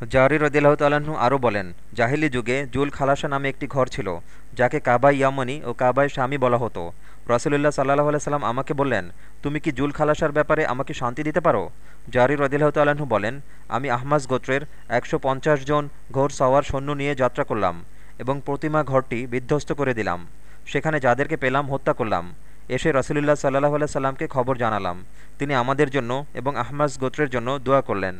জারি রদিল্লাহ তালাহু আরও বলেন, জাহিলি যুগে জুল খালাসা নামে একটি ঘর ছিল, যাকে কাবাই ইয়ামনি ও কাবাই স্বামী বলা হতো। রসুলুল্লাহ সাল্লাহ সাল্লাম আমাকে বললেন, তুমি কি জুল খালাসার ব্যাপারে আমাকে শান্তি দিতে পারো? জারি রদিল্লাহ তালাহু বলেন, আমি আহমাজ গোত্রের একশো পঞ্চাশ জন ঘোর সওয়ার সৈন্য নিয়ে যাত্রা করলাম এবং প্রতিমা ঘরটি বিধ্বস্ত করে দিলাম। সেখানে যাদেরকে পেলাম হত্যা করলাম। এসে রসুলুল্লাহ সাল্লাহ সাল্লামকে খবর জানালাম। তিনি আমাদের জন্য এবং আহমাজ গোত্রের জন্য দোয়া করলেন।